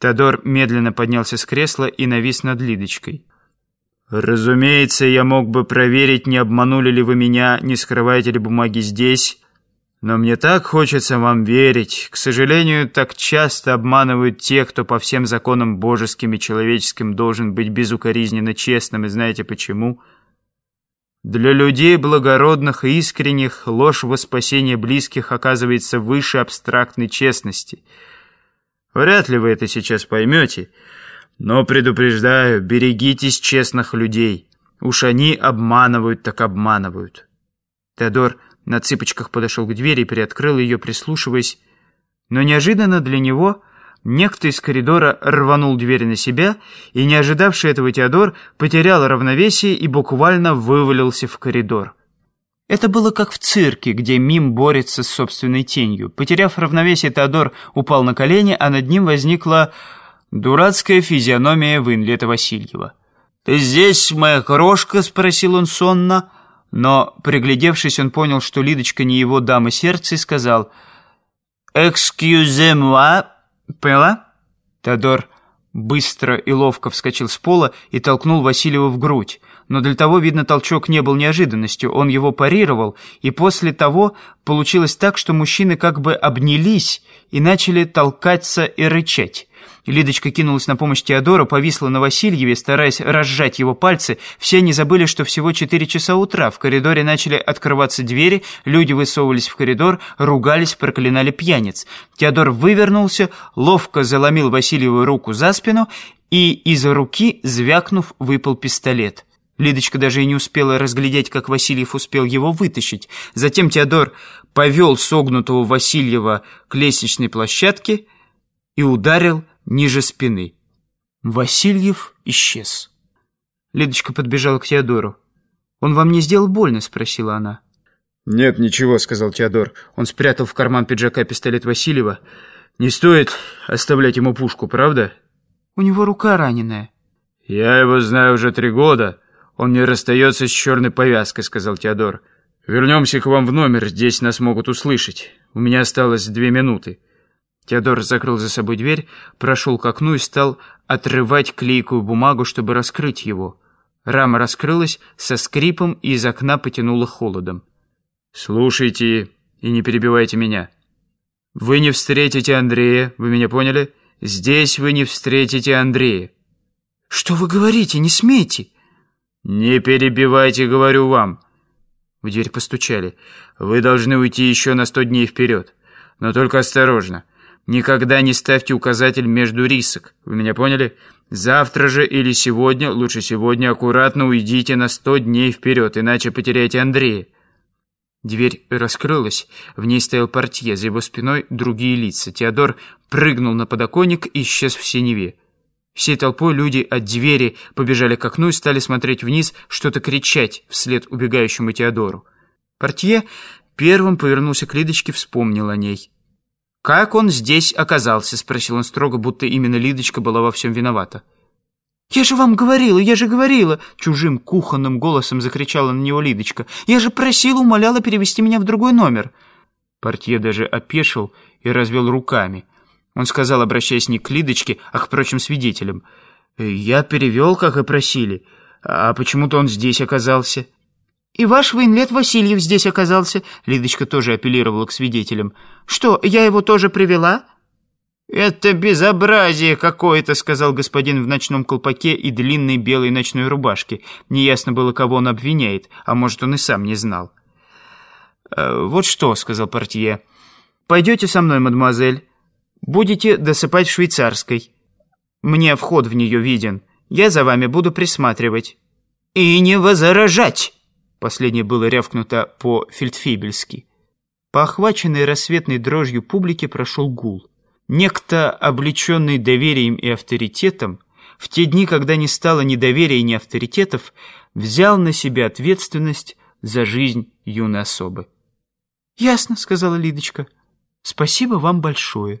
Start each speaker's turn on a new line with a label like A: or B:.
A: Теодор медленно поднялся с кресла и навис над Лидочкой. «Разумеется, я мог бы проверить, не обманули ли вы меня, не скрываете ли бумаги здесь, но мне так хочется вам верить. К сожалению, так часто обманывают те, кто по всем законам божеским и человеческим должен быть безукоризненно честным, и знаете почему?» Для людей благородных и искренних ложь во спасение близких оказывается выше абстрактной честности. Вряд ли вы это сейчас поймете, но предупреждаю, берегитесь честных людей. Уж они обманывают так обманывают. Теодор на цыпочках подошел к двери и приоткрыл ее, прислушиваясь, но неожиданно для него – Некто из коридора рванул дверь на себя, и не ожидавший этого Теодор потерял равновесие и буквально вывалился в коридор. Это было как в цирке, где мим борется с собственной тенью. Потеряв равновесие, Теодор упал на колени, а над ним возникла дурацкая физиономия Винлета Васильева. «Ты здесь, моя крошка?» — спросил он сонно. Но, приглядевшись, он понял, что Лидочка не его дама сердца, и сказал «Экскюзе-муа, Поняла?» Теодор быстро и ловко вскочил с пола и толкнул Васильева в грудь. Но для того, видно, толчок не был неожиданностью. Он его парировал, и после того получилось так, что мужчины как бы обнялись и начали толкаться и рычать. Лидочка кинулась на помощь Теодору, повисла на Васильеве, стараясь разжать его пальцы. Все не забыли, что всего четыре часа утра. В коридоре начали открываться двери, люди высовывались в коридор, ругались, проклинали пьяниц. Теодор вывернулся, ловко заломил Васильеву руку за спину, и из руки, звякнув, выпал пистолет. Лидочка даже и не успела разглядеть, как Васильев успел его вытащить. Затем Теодор повел согнутого Васильева к лестничной площадке и ударил ниже спины. Васильев исчез. Лидочка подбежала к Теодору. «Он вам не сделал больно?» — спросила она.
B: «Нет, ничего», — сказал Теодор. Он спрятал в карман пиджака пистолет Васильева. «Не стоит оставлять ему пушку, правда?»
A: «У него рука раненая».
B: «Я его знаю уже три года. Он не расстается с черной повязкой», — сказал Теодор. «Вернемся к вам в номер, здесь нас могут услышать. У меня осталось две минуты». Теодор закрыл за собой дверь, прошел к окну и стал отрывать клейкую бумагу, чтобы раскрыть его. Рама раскрылась со скрипом и из окна потянуло холодом. «Слушайте и не перебивайте меня. Вы не встретите Андрея, вы меня поняли? Здесь вы не встретите Андрея».
A: «Что вы говорите? Не смейте!»
B: «Не перебивайте, говорю вам». В дверь постучали. «Вы должны уйти еще на сто дней вперед. Но только осторожно». Никогда не ставьте указатель между рисок. Вы меня поняли? Завтра же или сегодня, лучше сегодня, аккуратно уйдите на сто дней вперед, иначе потеряете Андрея. Дверь раскрылась, в ней стоял портье, за его спиной другие лица. Теодор прыгнул на подоконник и исчез в синеве. Всей толпой люди от двери побежали к окну и стали смотреть вниз, что-то кричать вслед убегающему Теодору. Портье первым повернулся к Лидочке, вспомнил о ней. «Как он здесь оказался?» — спросил он строго, будто именно Лидочка была во всем виновата. «Я же вам говорила, я же говорила!» Чужим кухонным голосом закричала на него Лидочка. «Я же просила, умоляла перевести меня в другой номер!» Портье даже опешил и развел руками. Он сказал, обращаясь не к Лидочке, а к прочим свидетелям. «Я перевел, как и просили, а почему-то он здесь оказался». «И ваш Винлет Васильев здесь оказался», — Лидочка тоже апеллировала к свидетелям. «Что, я его тоже привела?» «Это безобразие какое-то», — сказал господин в ночном колпаке и длинной белой ночной рубашке. Неясно было, кого он обвиняет, а может, он и сам не знал. «Э, «Вот что», — сказал портье, — «пойдете со мной, мадемуазель. Будете досыпать в швейцарской. Мне вход в нее виден. Я за вами буду присматривать». «И не возражать!» Последнее было рявкнуто по-фельдфебельски. По охваченной рассветной дрожью публике прошел гул. Некто, облеченный доверием и авторитетом, в те дни, когда не стало ни доверия, ни авторитетов, взял на себя ответственность за жизнь юной особы. «Ясно», — сказала Лидочка. «Спасибо вам большое».